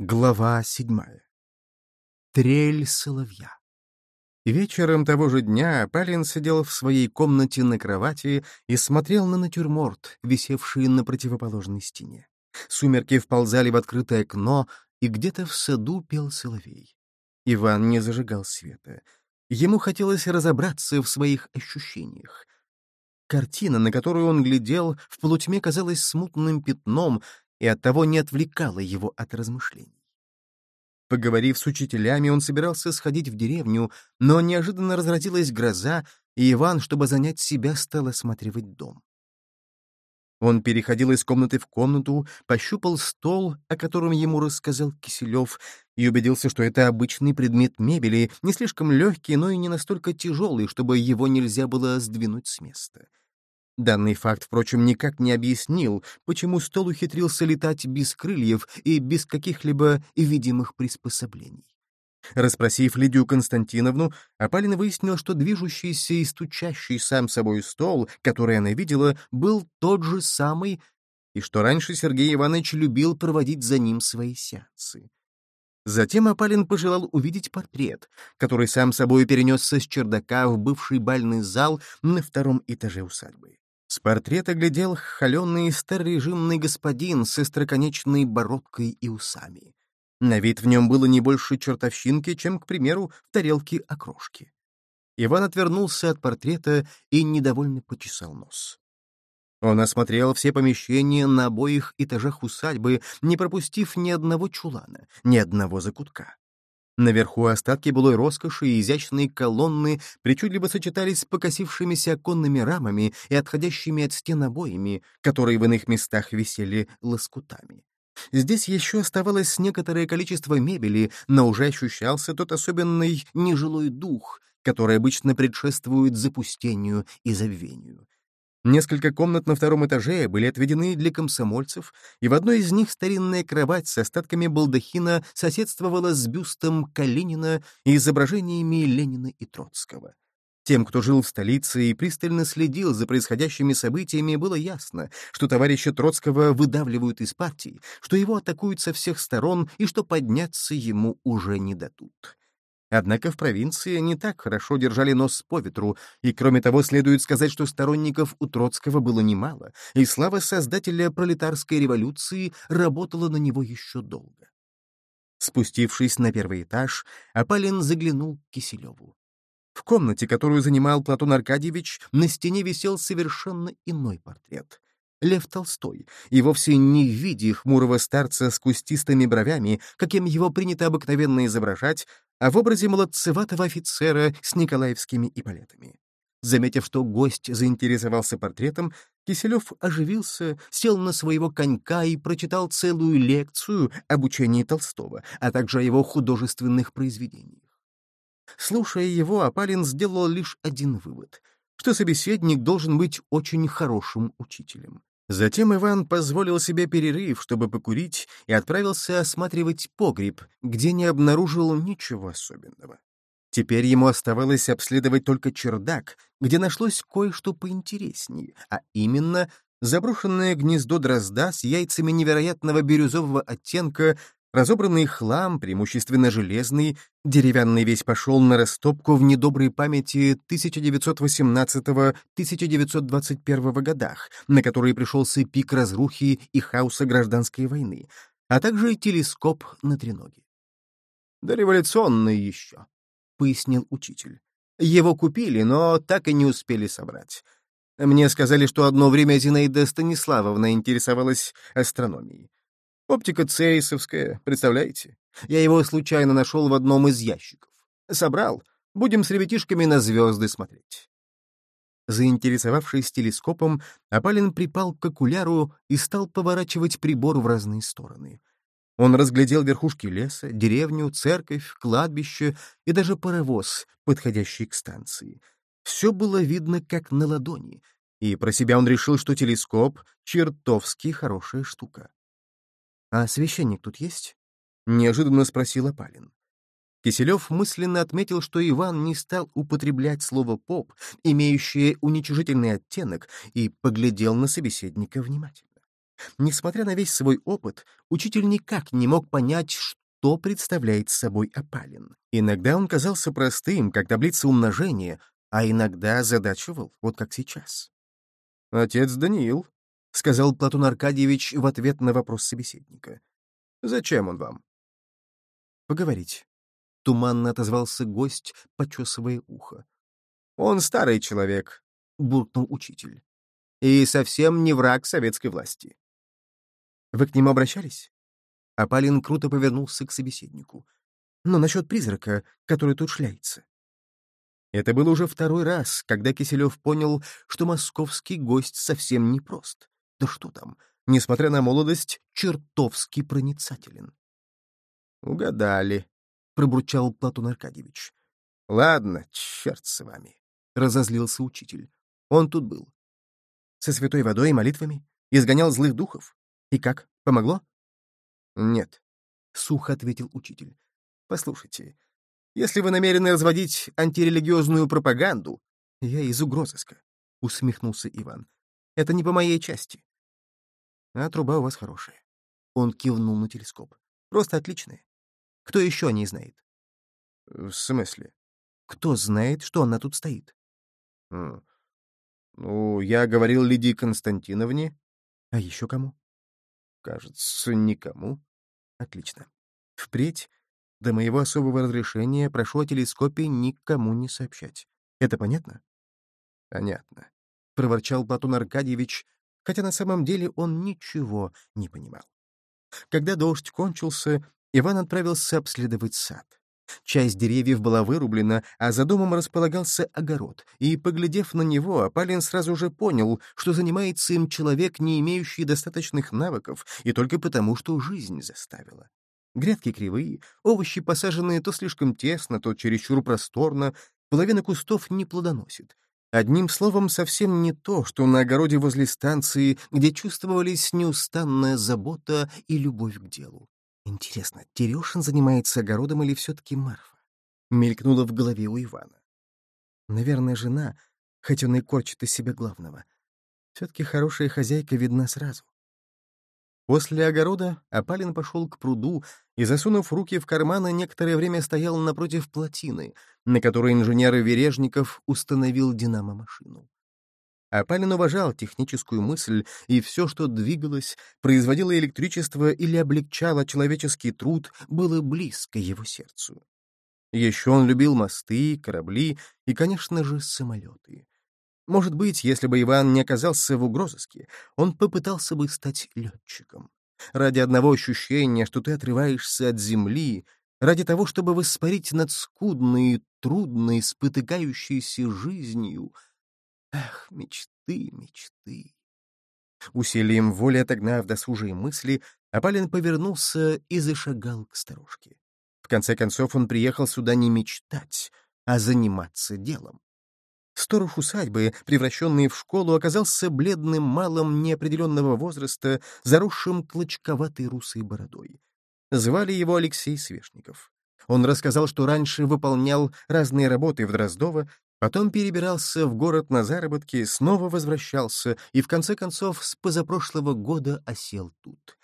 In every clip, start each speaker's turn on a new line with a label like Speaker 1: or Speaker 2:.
Speaker 1: Глава седьмая. Трель соловья. Вечером того же дня Палин сидел в своей комнате на кровати и смотрел на натюрморт, висевший на противоположной стене. Сумерки вползали в открытое окно, и где-то в саду пел соловей. Иван не зажигал света. Ему хотелось разобраться в своих ощущениях. Картина, на которую он глядел, в полутьме казалась смутным пятном, и оттого не отвлекало его от размышлений. Поговорив с учителями, он собирался сходить в деревню, но неожиданно разразилась гроза, и Иван, чтобы занять себя, стал осматривать дом. Он переходил из комнаты в комнату, пощупал стол, о котором ему рассказал Киселев, и убедился, что это обычный предмет мебели, не слишком легкий, но и не настолько тяжелый, чтобы его нельзя было сдвинуть с места. Данный факт, впрочем, никак не объяснил, почему стол ухитрился летать без крыльев и без каких-либо видимых приспособлений. Расспросив Лидию Константиновну, Апалин выяснил, что движущийся и стучащий сам собой стол, который она видела, был тот же самый, и что раньше Сергей Иванович любил проводить за ним свои сеансы. Затем Апалин пожелал увидеть портрет, который сам собой перенесся с чердака в бывший бальный зал на втором этаже усадьбы. С портрета глядел холеный старорежимный господин с остроконечной бородкой и усами. На вид в нем было не больше чертовщинки, чем, к примеру, в тарелке окрошки. Иван отвернулся от портрета и недовольно почесал нос. Он осмотрел все помещения на обоих этажах усадьбы, не пропустив ни одного чулана, ни одного закутка. Наверху остатки былой роскоши и изящные колонны причудливо сочетались с покосившимися оконными рамами и отходящими от стен обоями, которые в иных местах висели лоскутами. Здесь еще оставалось некоторое количество мебели, но уже ощущался тот особенный нежилой дух, который обычно предшествует запустению и забвению. Несколько комнат на втором этаже были отведены для комсомольцев, и в одной из них старинная кровать с остатками балдахина соседствовала с бюстом Калинина и изображениями Ленина и Троцкого. Тем, кто жил в столице и пристально следил за происходящими событиями, было ясно, что товарища Троцкого выдавливают из партии, что его атакуют со всех сторон и что подняться ему уже не дадут. Однако в провинции не так хорошо держали нос по ветру, и, кроме того, следует сказать, что сторонников у Троцкого было немало, и слава создателя пролетарской революции работала на него еще долго. Спустившись на первый этаж, Апалин заглянул к Киселеву. В комнате, которую занимал Платон Аркадьевич, на стене висел совершенно иной портрет. Лев Толстой, и вовсе не в виде хмурого старца с кустистыми бровями, каким его принято обыкновенно изображать, а в образе молодцеватого офицера с николаевскими эполетами. Заметив, что гость заинтересовался портретом, Киселев оживился, сел на своего конька и прочитал целую лекцию об учении Толстого, а также о его художественных произведениях. Слушая его, Апалин сделал лишь один вывод — что собеседник должен быть очень хорошим учителем. Затем Иван позволил себе перерыв, чтобы покурить, и отправился осматривать погреб, где не обнаружил ничего особенного. Теперь ему оставалось обследовать только чердак, где нашлось кое-что поинтереснее, а именно заброшенное гнездо дрозда с яйцами невероятного бирюзового оттенка Разобранный хлам, преимущественно железный, деревянный весь пошел на растопку в недоброй памяти 1918-1921 годах, на которые пришелся пик разрухи и хаоса гражданской войны, а также телескоп на треноге. «Дореволюционный еще», — пояснил учитель. «Его купили, но так и не успели собрать. Мне сказали, что одно время Зинаида Станиславовна интересовалась астрономией. Оптика цейсовская, представляете? Я его случайно нашел в одном из ящиков. Собрал. Будем с ребятишками на звезды смотреть. Заинтересовавшись телескопом, Апалин припал к окуляру и стал поворачивать прибор в разные стороны. Он разглядел верхушки леса, деревню, церковь, кладбище и даже паровоз, подходящий к станции. Все было видно как на ладони, и про себя он решил, что телескоп — чертовски хорошая штука. «А священник тут есть?» — неожиданно спросил Апалин. Киселев мысленно отметил, что Иван не стал употреблять слово «поп», имеющее уничижительный оттенок, и поглядел на собеседника внимательно. Несмотря на весь свой опыт, учитель никак не мог понять, что представляет собой опалин. Иногда он казался простым, как таблица умножения, а иногда задачивал, вот как сейчас. «Отец Даниил», — сказал Платон Аркадьевич в ответ на вопрос собеседника. «Зачем он вам?» «Поговорить», — туманно отозвался гость, почесывая ухо. «Он старый человек», — буркнул учитель. «И совсем не враг советской власти». «Вы к нему обращались?» Апалин круто повернулся к собеседнику. «Но насчет призрака, который тут шляется». Это было уже второй раз, когда Киселев понял, что московский гость совсем непрост. Да что там, несмотря на молодость, чертовски проницателен. «Угадали», — пробурчал Платон Аркадьевич. «Ладно, черт с вами», — разозлился учитель. Он тут был. Со святой водой и молитвами? Изгонял злых духов? И как, помогло? Нет, — сухо ответил учитель. Послушайте, если вы намерены разводить антирелигиозную пропаганду, я из угрозыска, — усмехнулся Иван. Это не по моей части. А труба у вас хорошая. Он кивнул на телескоп. Просто отличная. Кто еще о ней знает? В смысле? Кто знает, что она тут стоит? Ну, я говорил Лидии Константиновне. А еще кому? Кажется, никому. Отлично. Впредь до моего особого разрешения прошу о телескопе никому не сообщать. Это понятно? Понятно. Проворчал Платон Аркадьевич, хотя на самом деле он ничего не понимал. Когда дождь кончился, Иван отправился обследовать сад. Часть деревьев была вырублена, а за домом располагался огород, и, поглядев на него, Апалин сразу же понял, что занимается им человек, не имеющий достаточных навыков, и только потому, что жизнь заставила. Грядки кривые, овощи посаженные то слишком тесно, то чересчур просторно, половина кустов не плодоносит. Одним словом, совсем не то, что на огороде возле станции, где чувствовались неустанная забота и любовь к делу. Интересно, Терешин занимается огородом или все-таки Марфа? Мелькнуло в голове у Ивана. Наверное, жена, хоть он и корчит из себя главного. Все-таки хорошая хозяйка видна сразу. После огорода Апалин пошел к пруду и, засунув руки в карманы, некоторое время стоял напротив плотины, на которой инженер Вережников установил динамо-машину. Апалин уважал техническую мысль, и все, что двигалось, производило электричество или облегчало человеческий труд, было близко его сердцу. Еще он любил мосты, корабли и, конечно же, самолеты. Может быть, если бы Иван не оказался в угрозыске, он попытался бы стать летчиком. Ради одного ощущения, что ты отрываешься от земли, ради того, чтобы воспарить над скудной, трудной, спотыкающейся жизнью — Ах, мечты, мечты. Усилием воли отогнав досужие мысли, Апалин повернулся и зашагал к старушке. В конце концов, он приехал сюда не мечтать, а заниматься делом. Сторож усадьбы, превращенный в школу, оказался бледным малым неопределенного возраста, заросшим клочковатой русой бородой. Звали его Алексей Свешников. Он рассказал, что раньше выполнял разные работы в Дроздово, Потом перебирался в город на заработки, снова возвращался и, в конце концов, с позапрошлого года осел тут.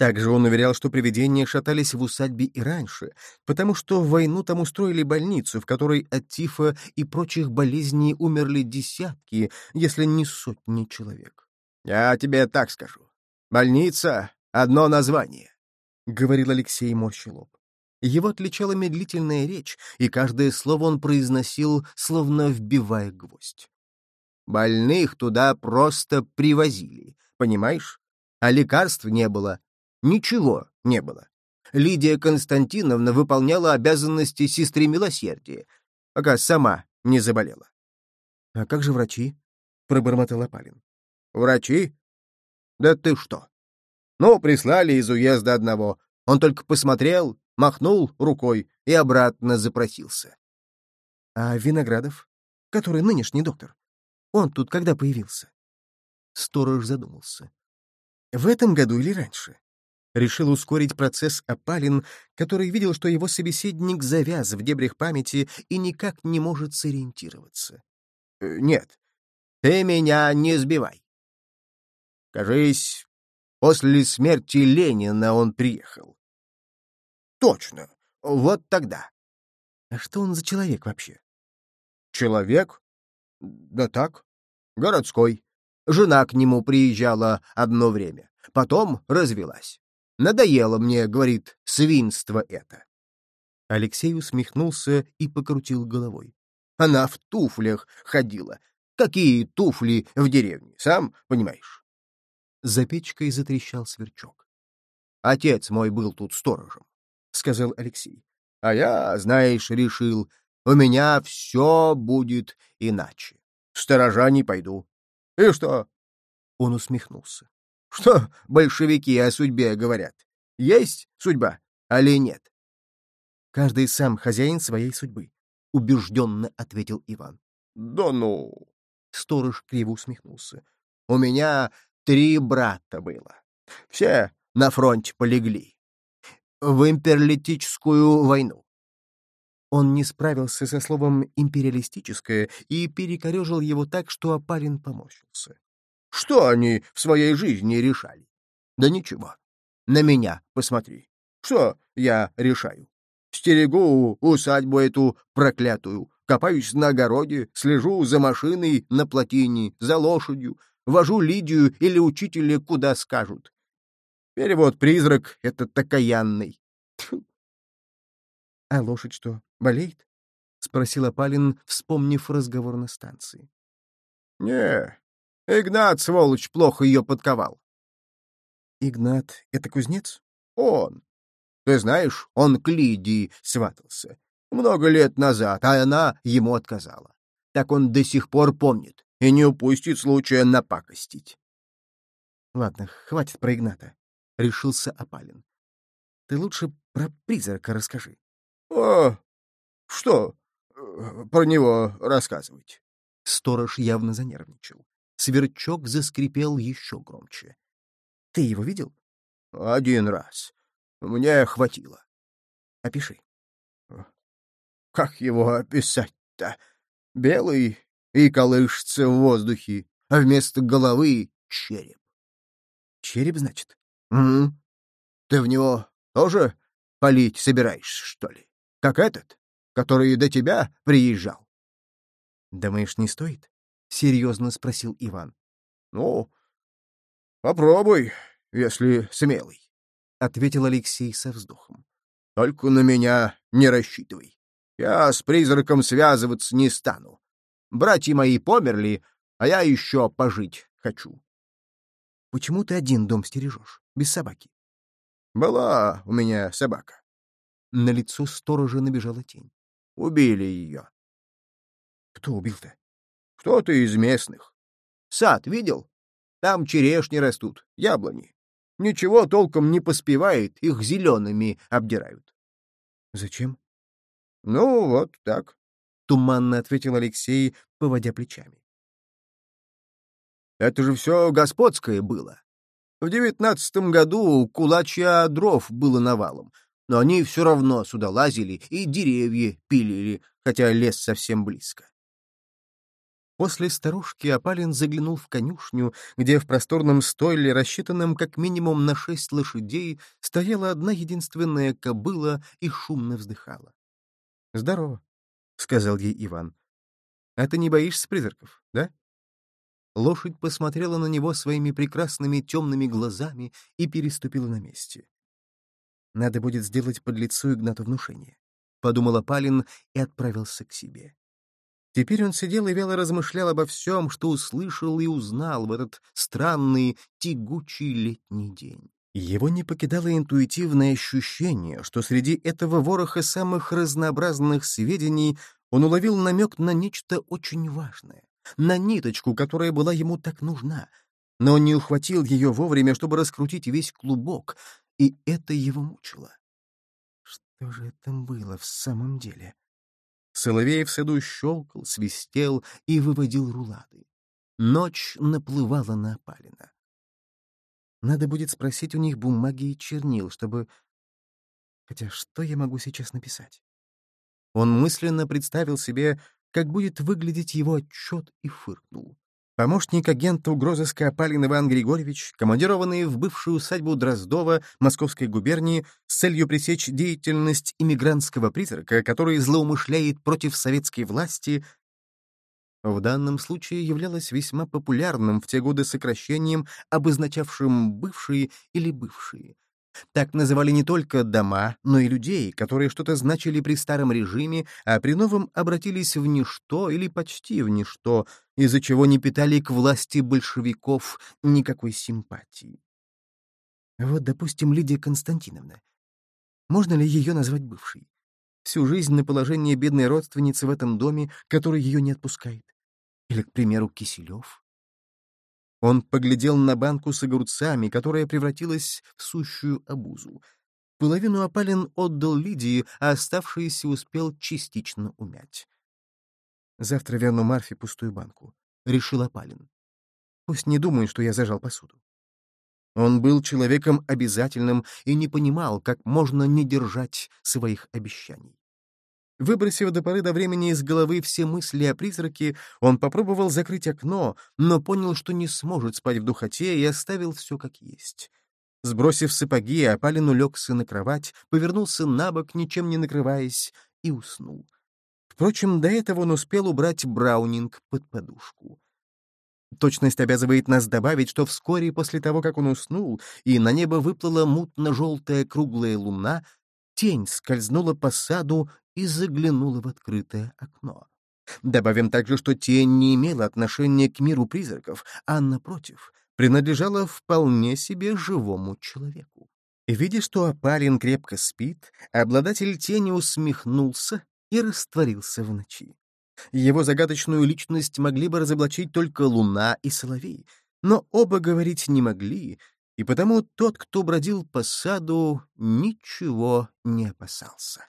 Speaker 1: Также он уверял, что привидения шатались в усадьбе и раньше, потому что в войну там устроили больницу, в которой от тифа и прочих болезней умерли десятки, если не сотни человек. «Я тебе так скажу. Больница — одно название», — говорил Алексей морщилоб. Его отличала медлительная речь, и каждое слово он произносил, словно вбивая гвоздь. Больных туда просто привозили, понимаешь? А лекарств не было. Ничего не было. Лидия Константиновна выполняла обязанности сестры милосердия, пока сама не заболела. — А как же врачи? — пробормотал Апалин. — Врачи? Да ты что? Ну, прислали из уезда одного. Он только посмотрел, махнул рукой и обратно запросился. А Виноградов, который нынешний доктор, он тут когда появился? Сторож задумался. В этом году или раньше? Решил ускорить процесс Апалин, который видел, что его собеседник завяз в дебрях памяти и никак не может сориентироваться. «Э, «Нет, ты меня не сбивай. Кажись,
Speaker 2: После смерти Ленина он приехал. Точно. Вот тогда.
Speaker 1: А что он за человек вообще?
Speaker 2: Человек? Да так. Городской. Жена к нему приезжала одно время. Потом развелась. Надоело мне, говорит, свинство это.
Speaker 1: Алексей усмехнулся и покрутил головой.
Speaker 2: Она в туфлях ходила. Какие туфли в деревне, сам понимаешь?
Speaker 1: За печкой затрещал сверчок.
Speaker 2: Отец мой был тут сторожем, — сказал Алексей. А я, знаешь, решил, у меня все будет иначе. Сторожа не пойду. И что? Он усмехнулся. Что большевики о судьбе говорят? Есть судьба, али нет?
Speaker 1: Каждый сам хозяин своей судьбы, — убежденно ответил Иван.
Speaker 2: — Да ну! — сторож криво усмехнулся. — У меня три брата было. Все на фронте полегли. В империалистическую войну.
Speaker 1: Он не справился со словом «империалистическое» и перекорежил его так, что опарин поморщился.
Speaker 2: Что они в своей жизни решали? Да ничего. На меня посмотри. Что я решаю? Стерегу усадьбу эту проклятую, копаюсь на огороде, слежу за машиной на плотине, за лошадью, вожу Лидию или учителя куда скажут. Перевод «призрак» — это такаянный.
Speaker 1: — А лошадь что, болеет? — спросил Апалин, вспомнив разговор на станции.
Speaker 2: — Не, Игнат, сволочь, плохо ее подковал.
Speaker 1: — Игнат — это кузнец?
Speaker 2: — Он. Ты знаешь, он к Лидии сватался. Много лет назад, а она ему отказала. Так он до сих пор помнит и не упустит случая напакостить.
Speaker 1: — Ладно, хватит про Игната, — решился Апалин. — Ты лучше про призрака расскажи.
Speaker 2: — О, что э, про него рассказывать?
Speaker 1: Сторож явно занервничал. Сверчок заскрипел еще громче. — Ты его видел?
Speaker 2: — Один раз. Мне хватило.
Speaker 1: Опиши.
Speaker 2: Как его описать-то? Белый и колышется в воздухе, а вместо головы — череп.
Speaker 1: Череп, значит?
Speaker 2: Угу. Ты в него тоже полить собираешься, что ли? Как этот, который до тебя приезжал?
Speaker 1: Думаешь, не стоит? — серьезно спросил Иван.
Speaker 2: — Ну, попробуй, если смелый. — ответил Алексей со вздохом. — Только на меня не рассчитывай. Я с призраком связываться не стану. Братья мои померли, а я еще пожить хочу.
Speaker 1: — Почему ты один дом стережешь, без собаки?
Speaker 2: — Была у меня собака.
Speaker 1: На лицо сторожа набежала тень.
Speaker 2: — Убили ее.
Speaker 1: — Кто убил-то?
Speaker 2: — Кто-то из местных. Сад видел? Там черешни растут, яблони. Ничего толком не поспевает, их зелеными обдирают.
Speaker 1: — Зачем?
Speaker 2: — Ну, вот так, —
Speaker 1: туманно ответил Алексей, поводя плечами.
Speaker 2: — Это же все господское было. В девятнадцатом году кулачья дров было навалом, но они все равно сюда лазили и деревья пилили, хотя лес совсем близко.
Speaker 1: После старушки Апалин заглянул в конюшню, где в просторном стойле, рассчитанном как минимум на шесть лошадей, стояла одна единственная кобыла и шумно вздыхала. — Здорово, — сказал ей Иван. — А ты не боишься призраков, да? Лошадь посмотрела на него своими прекрасными темными глазами и переступила на месте. «Надо будет сделать под лицу Игнату внушение», — подумал Апалин и отправился к себе. Теперь он сидел и вяло размышлял обо всем, что услышал и узнал в этот странный, тягучий летний день. Его не покидало интуитивное ощущение, что среди этого вороха самых разнообразных сведений он уловил намек на нечто очень важное, на ниточку, которая была ему так нужна, но он не ухватил ее вовремя, чтобы раскрутить весь клубок, и это его мучило. Что же это было в самом деле? Соловей в саду щелкал, свистел и выводил рулады. Ночь наплывала на опалина. Надо будет спросить у них бумаги и чернил, чтобы... Хотя что я могу сейчас написать? Он мысленно представил себе, как будет выглядеть его отчет, и фыркнул. Помощник агента угрозыска Апалин Иван Григорьевич, командированный в бывшую усадьбу Дроздова Московской губернии с целью пресечь деятельность иммигрантского призрака, который злоумышляет против советской власти, в данном случае являлось весьма популярным в те годы сокращением, обозначавшим «бывшие» или «бывшие». Так называли не только дома, но и людей, которые что-то значили при старом режиме, а при новом обратились в ничто или почти в ничто, из-за чего не питали к власти большевиков никакой симпатии. Вот, допустим, Лидия Константиновна. Можно ли ее назвать бывшей? Всю жизнь на положение бедной родственницы в этом доме, который ее не отпускает. Или, к примеру, Киселев. Он поглядел на банку с огурцами, которая превратилась в сущую обузу. Половину опалин отдал Лидии, а оставшиеся успел частично умять. «Завтра верну Марфе пустую банку», — решил опалин. «Пусть не думает, что я зажал посуду». Он был человеком обязательным и не понимал, как можно не держать своих обещаний. Выбросив до поры до времени из головы все мысли о призраке, он попробовал закрыть окно, но понял, что не сможет спать в духоте, и оставил все как есть. Сбросив сапоги, Апалин улегся на кровать, повернулся на бок, ничем не накрываясь, и уснул. Впрочем, до этого он успел убрать браунинг под подушку. Точность обязывает нас добавить, что вскоре после того, как он уснул, и на небо выплыла мутно-желтая круглая луна, тень скользнула по саду и заглянула в открытое окно. Добавим также, что тень не имела отношения к миру призраков, а, напротив, принадлежала вполне себе живому человеку. Видя, что опалин крепко спит, обладатель тени усмехнулся и растворился в ночи. Его загадочную личность могли бы разоблачить только луна и соловей, но оба говорить не могли, и потому тот, кто бродил по саду, ничего не опасался.